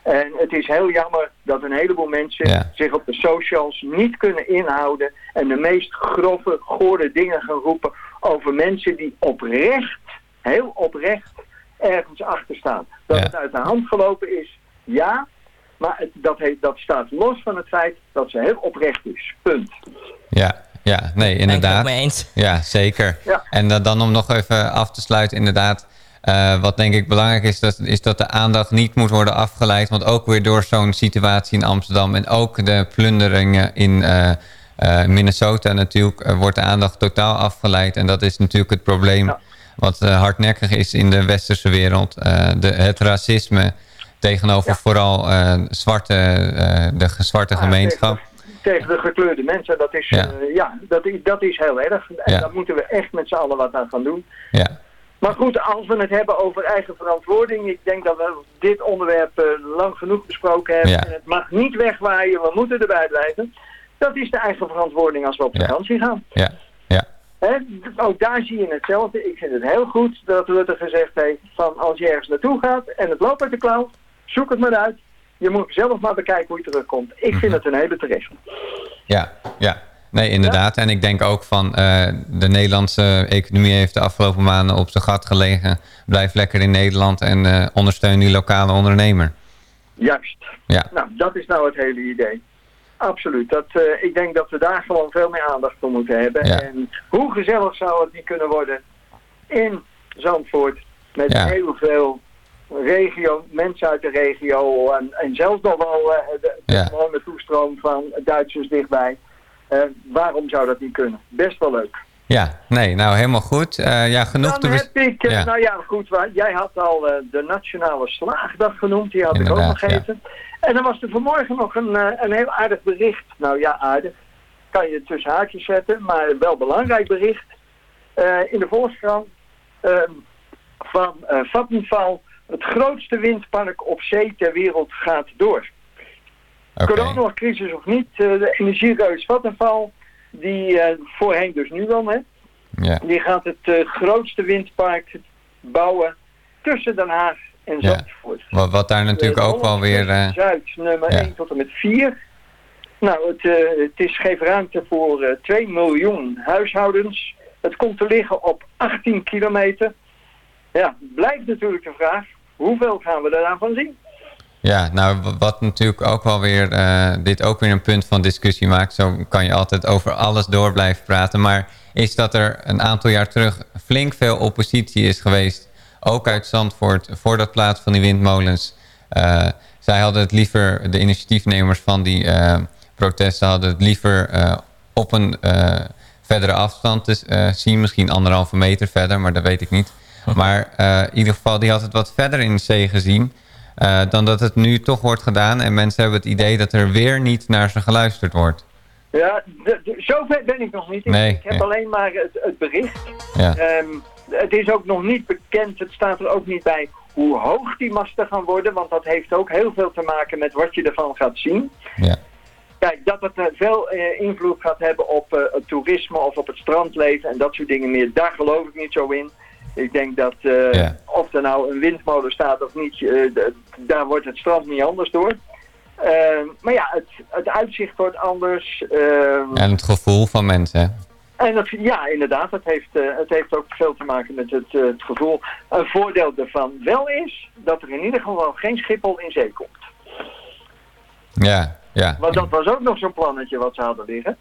En het is heel jammer dat een heleboel mensen Ja. zich op de socials niet kunnen inhouden en de meest grove, gore dingen gaan roepen over mensen die oprecht, heel oprecht, ergens achter staan. Dat Ja. het uit de hand gelopen is, ja, maar het, dat, dat staat los van het feit dat ze heel oprecht is. Punt. Ja, ja nee, inderdaad. Ja, zeker. Ja. En dan- dan om nog even af te sluiten, inderdaad. eh, wat denk ik belangrijk is, dat, is dat de aandacht niet moet worden afgeleid. Want ook weer door zo'n situatie in Amsterdam en ook de plunderingen in eh, eh, Minnesota natuurlijk, wordt de aandacht totaal afgeleid. En dat is natuurlijk het probleem wat eh, hardnekkig is in de westerse wereld. Eh, de, het racisme tegenover vooral eh, zwarte, eh, de zwarte Ah, gemeenschap. tegen de gekleurde mensen. Dat is, Ja. ja. ja, dat, is, dat is heel erg. En Ja. daar moeten we echt met z'n allen wat aan gaan doen. Ja. Maar goed, als we het hebben over eigen verantwoording. Ik denk dat we dit onderwerp eh, lang genoeg besproken hebben. En het mag niet wegwaaien. We moeten erbij blijven. Dat is de eigen verantwoording als we op vakantie gaan. Ja, ja. Hè? Ook daar zie je hetzelfde. Ik vind het heel goed dat Rutte gezegd heeft van als je ergens naartoe gaat en het loopt uit de klauw, zoek het maar uit. Je moet zelf maar bekijken hoe je terugkomt. Ik vind het een hele terecht. Ja, ja. Nee, inderdaad. En ik denk ook van eh, de Nederlandse economie heeft de afgelopen maanden op zijn gat gelegen. Blijf lekker in Nederland en eh, ondersteun die lokale ondernemer. Juist. Ja, Nou, dat is nou het hele idee. Absoluut. Dat, eh, ik denk dat we daar gewoon veel meer aandacht voor moeten hebben. Ja. En hoe gezellig zou het niet kunnen worden in Zandvoort met Ja. heel veel regio, mensen uit de regio en, en zelfs nog wel eh, de, de gewone toestroom van Duitsers dichtbij. Eh, waarom zou dat niet kunnen? Best wel leuk. ja. nee, nou helemaal goed. Eh, ja, genoeg Dan te heb ik, ja. nou ja, goed, waar, jij had al de Nationale Slaagdag genoemd, die had ik ook nog. En er was er vanmorgen nog een, een heel aardig bericht. Nou ja, aardig. Kan je tussen haakjes zetten, maar wel belangrijk bericht. In de Volkskrant eh, van eh Vattenfall. Het grootste windpark op zee ter wereld gaat door. Coronacrisis of niet, eh, de energiereus Vattenfall, die eh, voorheen dus nu al, hè, die gaat het eh, grootste windpark bouwen tussen Den Haag en Ja. Zandvoort. Wat, wat daar natuurlijk ook wel weer... eh, Zuid nummer ja. 1 tot en met 4. Nou, het, het is, geeft ruimte voor eh 2 miljoen huishoudens. Het komt te liggen op 18 kilometer. Ja, blijft natuurlijk de vraag, hoeveel gaan we daarvan zien? Ja, nou wat natuurlijk ook wel weer eh, dit ook weer een punt van discussie maakt. Zo kan je altijd over alles door blijven praten. Maar is dat er een aantal jaar terug flink veel oppositie is geweest. Ook uit Zandvoort voor dat plaats van die windmolens. Eh, zij hadden het liever, de initiatiefnemers van die eh, protesten hadden het liever op een verdere afstand te zien. Misschien anderhalve meter verder, maar dat weet ik niet. Maar eh, in ieder geval, die had het wat verder in de zee gezien. eh, dan dat het nu toch wordt gedaan. En mensen hebben het idee dat er weer niet naar ze geluisterd wordt. Ja, zover ben ik nog niet. Ik- Nee, ik heb nee. alleen maar het, het bericht. Ja. Ehm, het is ook nog niet bekend, het staat er ook niet bij hoe hoog die masten gaan worden. Want dat heeft ook heel veel te maken met wat je ervan gaat zien. Ja. Kijk, dat het eh, veel invloed gaat hebben op het toerisme of op het strandleven en dat soort dingen meer, daar geloof ik niet zo in. Ik denk dat eh, Ja. of er nou een windmolen staat of niet, eh, daar wordt het strand niet anders door. Ehm, maar ja, het, het uitzicht wordt anders. ehm, En het gevoel van mensen. en het, ja, inderdaad, het heeft, eh, het heeft ook veel te maken met het, het gevoel. Een voordeel daarvan wel is dat er in ieder geval geen Schiphol in zee komt. Ja, ja. Want dat was ook nog zo'n plannetje wat ze hadden liggen.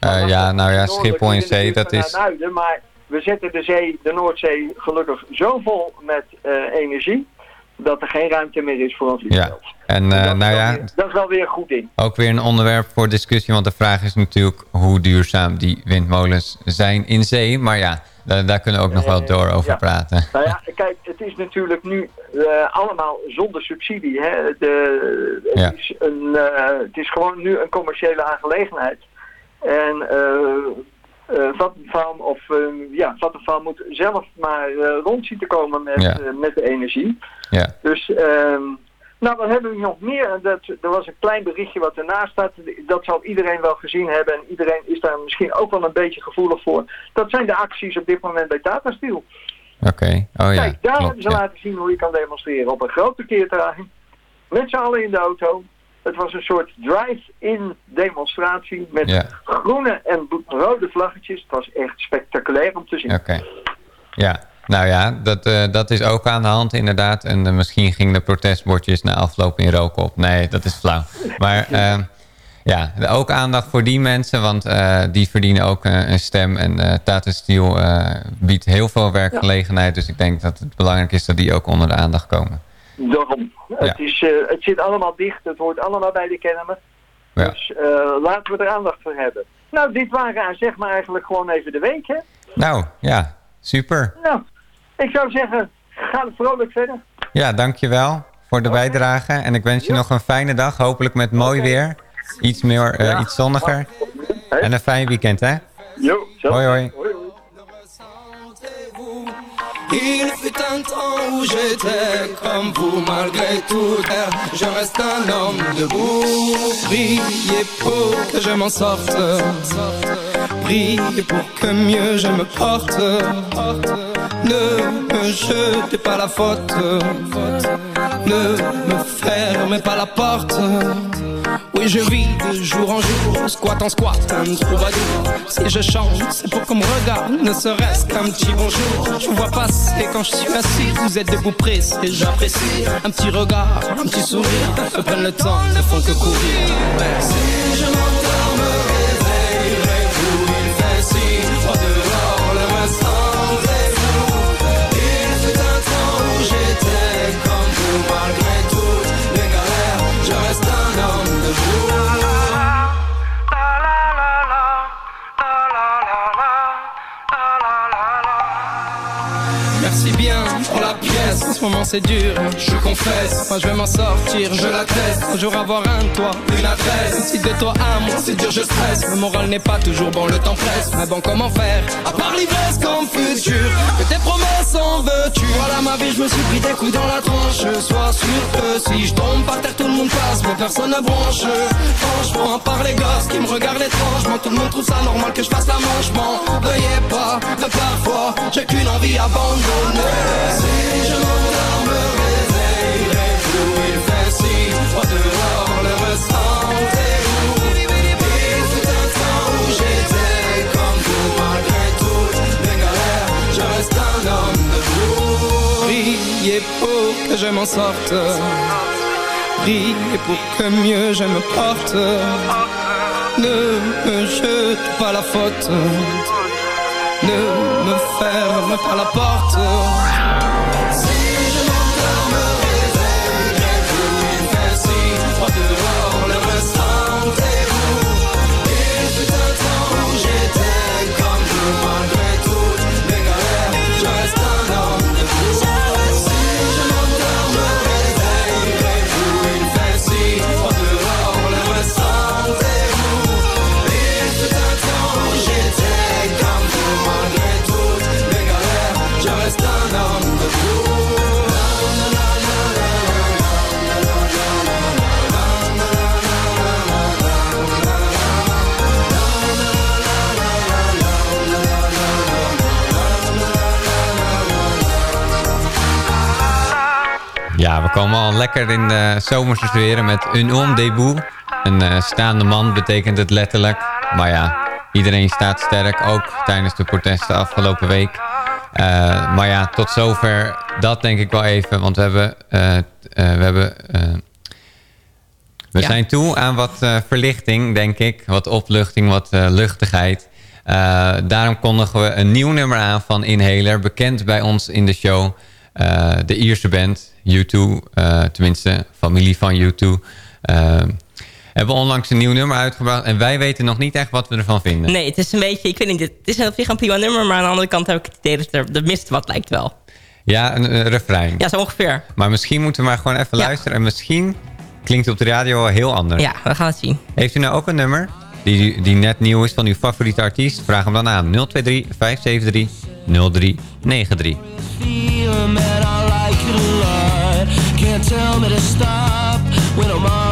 Ja, nou ja, Schiphol in zee, dat is... Muiden, maar we zetten de zee, de Noordzee, gelukkig zo vol met eh, energie dat er geen ruimte meer is voor een vliegveld. Ja, en eh, nou ja, Dat is wel weer goed ding. ook weer een onderwerp voor discussie. Want de vraag is natuurlijk hoe duurzaam die windmolens zijn in zee. Maar ja, daar, daar kunnen we ook nog wel door over ja. praten. Nou ja, kijk, het is natuurlijk nu eh, allemaal zonder subsidie. Hè? De, het, Ja. is een, eh, het is gewoon nu een commerciële aangelegenheid. En eh, Vattenfall of eh, ja, Vattenfall moet zelf maar eh, rond zien te komen met, Ja. met de energie. Ja. Dus, ehm, nou, wat hebben we nog meer? Dat, er was een klein berichtje wat ernaast staat. Dat zal iedereen wel gezien hebben. En iedereen is daar misschien ook wel een beetje gevoelig voor. Dat zijn de acties op dit moment bij Tata Steel. Oké, oh ja, Kijk, daar klopt, hebben ze ja. laten zien hoe je kan demonstreren. Op een grote keerterrein. Met z'n allen in de auto. Het was een soort drive-in demonstratie met Ja. groene en rode vlaggetjes. Het was echt spectaculair om te zien. Oké. Ja, nou ja, dat, eh, dat is ook aan de hand inderdaad. En eh, misschien gingen de protestbordjes na afloop in rook op. Nee, dat is flauw. Maar eh, ja, ook aandacht voor die mensen, want eh, die verdienen ook een stem. En Tata Steel biedt heel veel werkgelegenheid. Dus ik denk dat het belangrijk is dat die ook onder de aandacht komen. Daarom. Het, is, eh, het zit allemaal dicht. Het hoort allemaal bij de Kennemer. Ja. Dus eh, laten we er aandacht voor hebben. Nou, dit waren zeg maar eigenlijk gewoon even de week, hè? Nou, ja, super. Nou, ik zou zeggen, ga vrolijk verder. Ja, dankjewel voor de bijdrage. En ik wens je nog een fijne dag. Hopelijk met mooi weer. Iets meer, eh, iets zonniger. En een fijn weekend, hè? Jo, zo. Hoi, hoi. Il fut un temps où j'étais comme vous malgré tout Je reste un homme debout. Priez pour que je m'en sorte. Priez pour que mieux je me porte. Ne me jetez pas la faute Ne me fermez pas la porte oui, je vis de jour en jour, squat en squat, un troubadour. Si je chante, c'est pour qu'on me regarde, ne serait-ce qu'un petit bonjour. Je vous vois passer quand je suis assis, vous êtes debout pressé, j'apprécie. Un petit regard, un petit sourire, me prennent le temps, ne font que courir. Merci. Je ce moment c'est dur, je confesse. Moi je vais m'en sortir, je l'atteste. Un jour avoir un toit, une adresse. Si de toi à moi c'est dur, je stresse. Le moral n'est pas toujours bon, le temps presse. Mais bon, comment faire? À part l'ivresse comme futur, que tes promesses en veux-tu? Voilà ma vie, je me suis pris des coups dans la tronche. Sois sûr que si je tombe par terre, tout le monde passe, mais personne ne bronche. Franchement, à part les gosses qui me regardent étrangement, tout le monde trouve ça normal que je fasse la manche. M'en veuillez pas, mais parfois j'ai qu'une envie abandonnée. Si je pour que je m'en sorte. Priez pour que mieux je me porte. Ne me jette pas la faute. Ne me ferme pas la porte. Komen al lekker in de zomerse sfeer met un homme debout. Een eh, staande man betekent het letterlijk. Maar ja, iedereen staat sterk, ook tijdens de protesten afgelopen week. Eh, maar ja, tot zover dat denk ik wel even. Want we hebben, eh, eh, we hebben eh, we Ja. zijn toe aan wat eh, verlichting, denk ik. Wat opluchting, wat eh, luchtigheid. Eh, daarom kondigen we een nieuw nummer aan van Inhaler. Bekend bij ons in de show. Eh, de Ierse band, U2. eh, tenminste, familie van U2. eh, hebben onlangs een nieuw nummer uitgebracht. En wij weten nog niet echt wat we ervan vinden. Nee, het is een beetje... Ik weet niet, het is zich een prima nummer... maar aan de andere kant heb ik het idee dat er, er mist wat, lijkt wel. Ja, een, een refrein. Ja, zo ongeveer. Maar misschien moeten we maar gewoon even Ja. luisteren. En misschien klinkt het op de radio wel heel anders. Ja, we gaan het zien. Heeft u nou ook een nummer die, die net nieuw is van uw favoriete artiest? Vraag hem dan aan 023 573 0393. feeling that I like it a lot. Can't tell me to stop when I'm on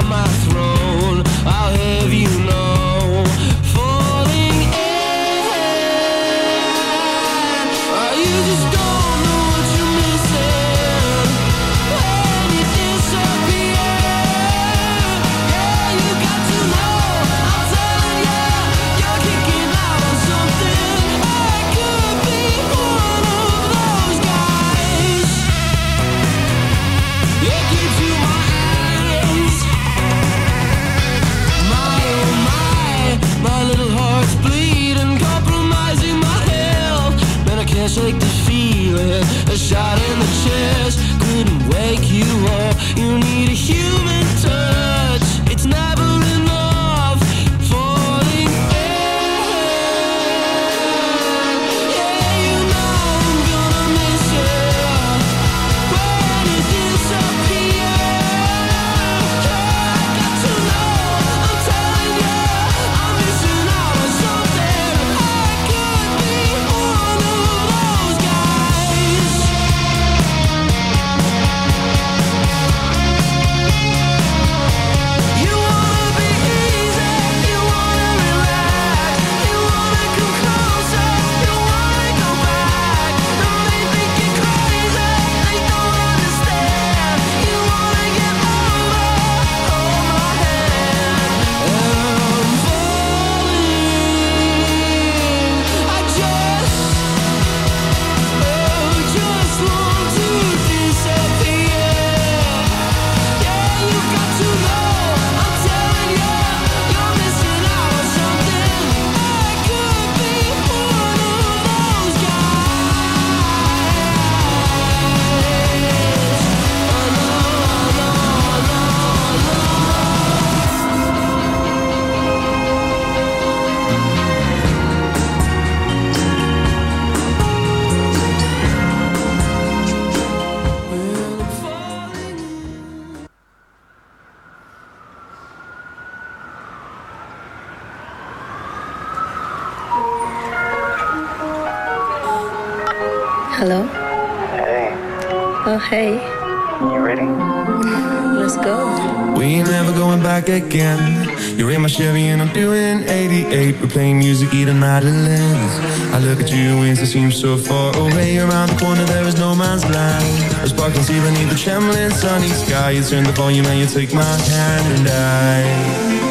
seems so far away. Around the corner, there is no man's land. A sparkling sea beneath the trembling sunny sky. You turn the volume and you take my hand, and I,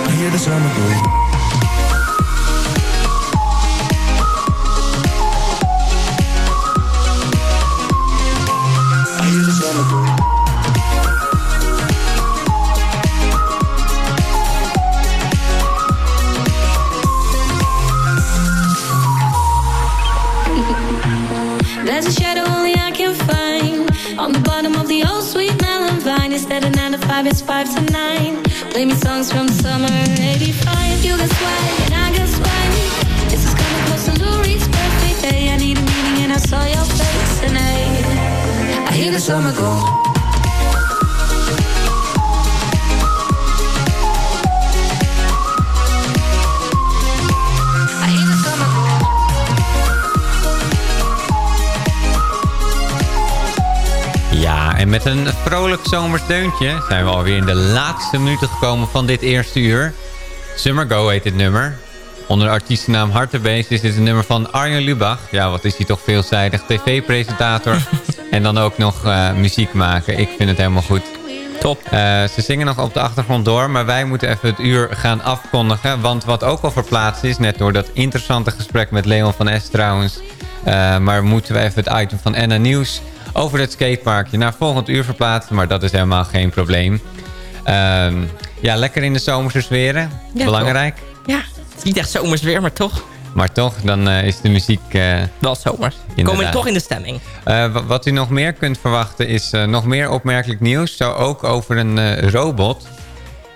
I hear the summer go. Nine to five, it's five to nine. Play me songs from summer '85. You got swag and I got swag. This is coming close to Lou Reed's perfect day. I need a meeting and I saw your face I, I hear the summer go. En met een vrolijk zomers deuntje zijn we alweer in de laatste minuten gekomen van dit eerste uur. Summer Go heet dit nummer. Onder de artiestennaam Hartebeest is dit een nummer van Arjen Lubach. Ja, wat is hij toch veelzijdig. TV-presentator En dan ook nog eh, muziek maken. Ik vind het helemaal goed. Top. Eh, ze zingen nog op de achtergrond door, maar wij moeten even het uur gaan afkondigen. Want wat ook al verplaatst is, net door dat interessante gesprek met Leon van S trouwens. eh, maar moeten we even het item van Enna Nieuws over het skateparkje naar volgend uur verplaatsen. Maar dat is helemaal geen probleem. Ehm, ja, lekker in de zomerse sferen. Ja, Belangrijk. Ja, het is niet echt zomers weer, maar toch. Maar toch, dan eh, is de muziek... eh, Wel zomers. Inderdaad. Kom ik toch in de stemming. Eh, wa- wat u nog meer kunt verwachten is eh, nog meer opmerkelijk nieuws. Zo ook over een eh, robot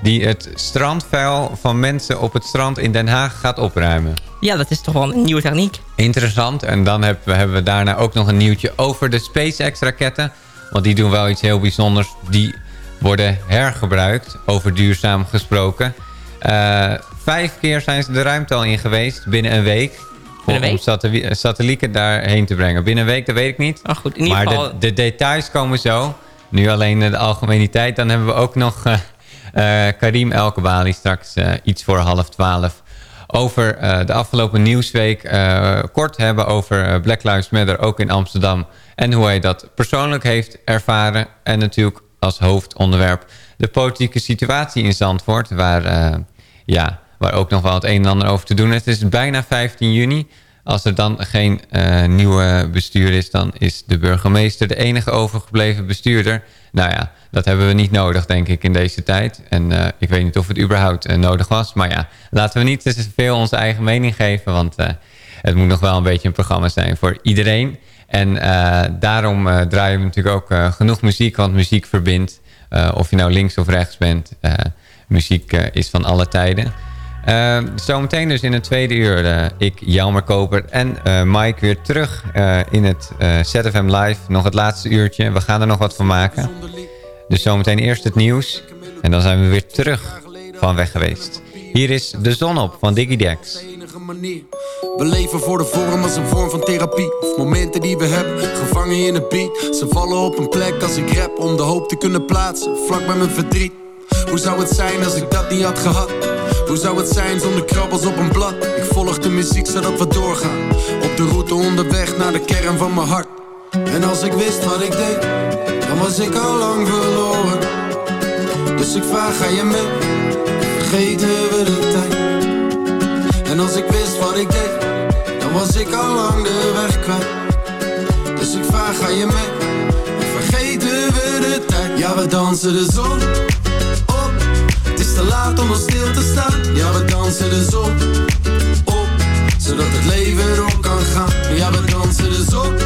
die het strandvuil van mensen op het strand in Den Haag gaat opruimen. Ja, dat is toch wel een nieuwe techniek. Interessant. En dan hebben we, hebben we daarna ook nog een nieuwtje over de SpaceX-raketten. Want die doen wel iets heel bijzonders. Die worden hergebruikt, over duurzaam gesproken. Eh, vijf keer zijn ze de ruimte al in geweest, binnen een week. Binnen een Om satellie- satellieten daarheen te brengen. Binnen een week, dat weet ik niet. Oh, goed, in ieder maar geval... de, de details komen zo. Nu alleen de algemeniteit. Dan hebben we ook nog eh, eh, Karim Elkebali straks eh, iets voor half twaalf. Over eh, de afgelopen nieuwsweek kort hebben over Black Lives Matter ook in Amsterdam. En hoe hij dat persoonlijk heeft ervaren. En natuurlijk als hoofdonderwerp de politieke situatie in Zandvoort. Waar, ja, waar ook nog wel het een en ander over te doen is. Het is bijna 15 juni. Als er dan geen nieuwe bestuur is, dan is de burgemeester de enige overgebleven bestuurder. Nou ja, dat hebben we niet nodig, denk ik, in deze tijd. En eh, ik weet niet of het überhaupt eh, nodig was. Maar ja, laten we niet te veel onze eigen mening geven. Want eh, het moet nog wel een beetje een programma zijn voor iedereen. En daarom draaien we natuurlijk ook genoeg muziek, want muziek verbindt. Of je nou links of rechts bent, muziek is van alle tijden. Uh, zometeen dus in het tweede uur ik, Jelmer Koper en Mike weer terug in het ZFM Live. Nog het laatste uurtje. We gaan er nog wat van maken. Dus zometeen eerst het nieuws. En dan zijn we weer terug van weg geweest. Hier is De Zon op van Diggy Dex. We leven voor de vorm als een vorm van therapie. Of momenten die we hebben, gevangen in een beat. Ze vallen op een plek als ik rap om de hoop te kunnen plaatsen. Vlak bij mijn verdriet. Hoe zou het zijn als ik dat niet had gehad? Hoe zou het zijn zonder krabbels op een blad? Ik volg de muziek zodat we doorgaan. Op de route onderweg naar de kern van mijn hart. En als ik wist wat ik deed, dan was ik al lang verloren. Dus ik vraag, ga je mee? Vergeten we de tijd? En als ik wist wat ik deed, dan was ik al lang de weg kwijt. Dus ik vraag, ga je mee? Vergeten we de tijd? Ja, we dansen de zon op. Het is te laat om nog stil te staan. Ja, we dansen de zon op. Zodat het leven door kan gaan. Ja, we dansen de zon.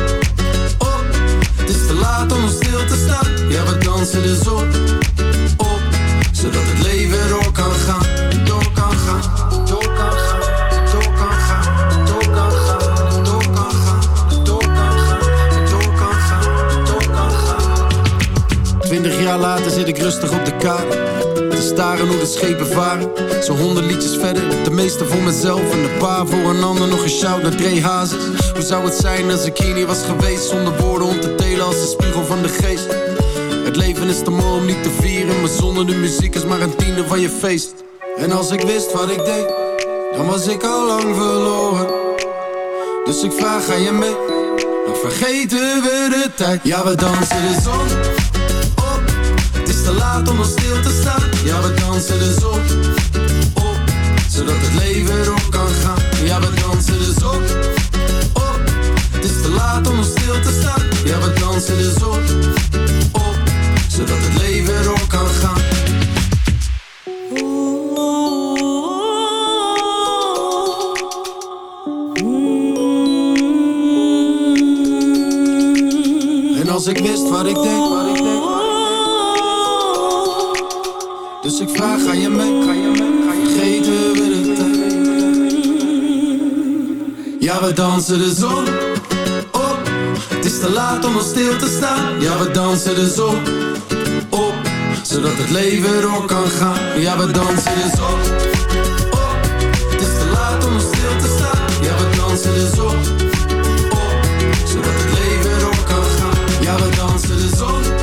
Het is te laat om stil te staan. Ja, we dansen de zon op. Zodat het leven door kan gaan. Door kan gaan. Twintig jaar later zit ik rustig op de kade. Te staren hoe de schepen varen. Zo honderd liedjes verder, de meeste voor mezelf. En een paar voor een ander, nog een shout naar Dre Hazes. Hoe zou het zijn als ik hier niet was geweest? Zonder woorden om te delen als de spiegel van de geest. Het leven is te mooi om niet te vieren. Maar zonder de muziek is maar een tiende van je feest. En als ik wist wat ik deed, dan was ik al lang verloren. Dus ik vraag, ga je mee? Dan vergeten we de tijd. Ja, we dansen de zon is te laat om stil te staan. Ja, we dansen de zon op. Zodat het leven door kan gaan. Ja, we dansen de zon op. Het is te laat om stil te staan. Ja, we dansen de zon op. Zodat het leven door kan gaan. En als ik wist wat ik deed, Dus ik vraag, ga je mee, ga je mee, ga je vergeten we de tijd. Ja, we dansen de zon op. Het is te laat om nog stil te staan. Ja, we dansen de zon op. Zodat het leven door kan gaan. Ja, we dansen de zon op. Het is te laat om nog stil te staan. Ja, we dansen de zon op. Zodat het leven door kan gaan. Ja, we dansen de zon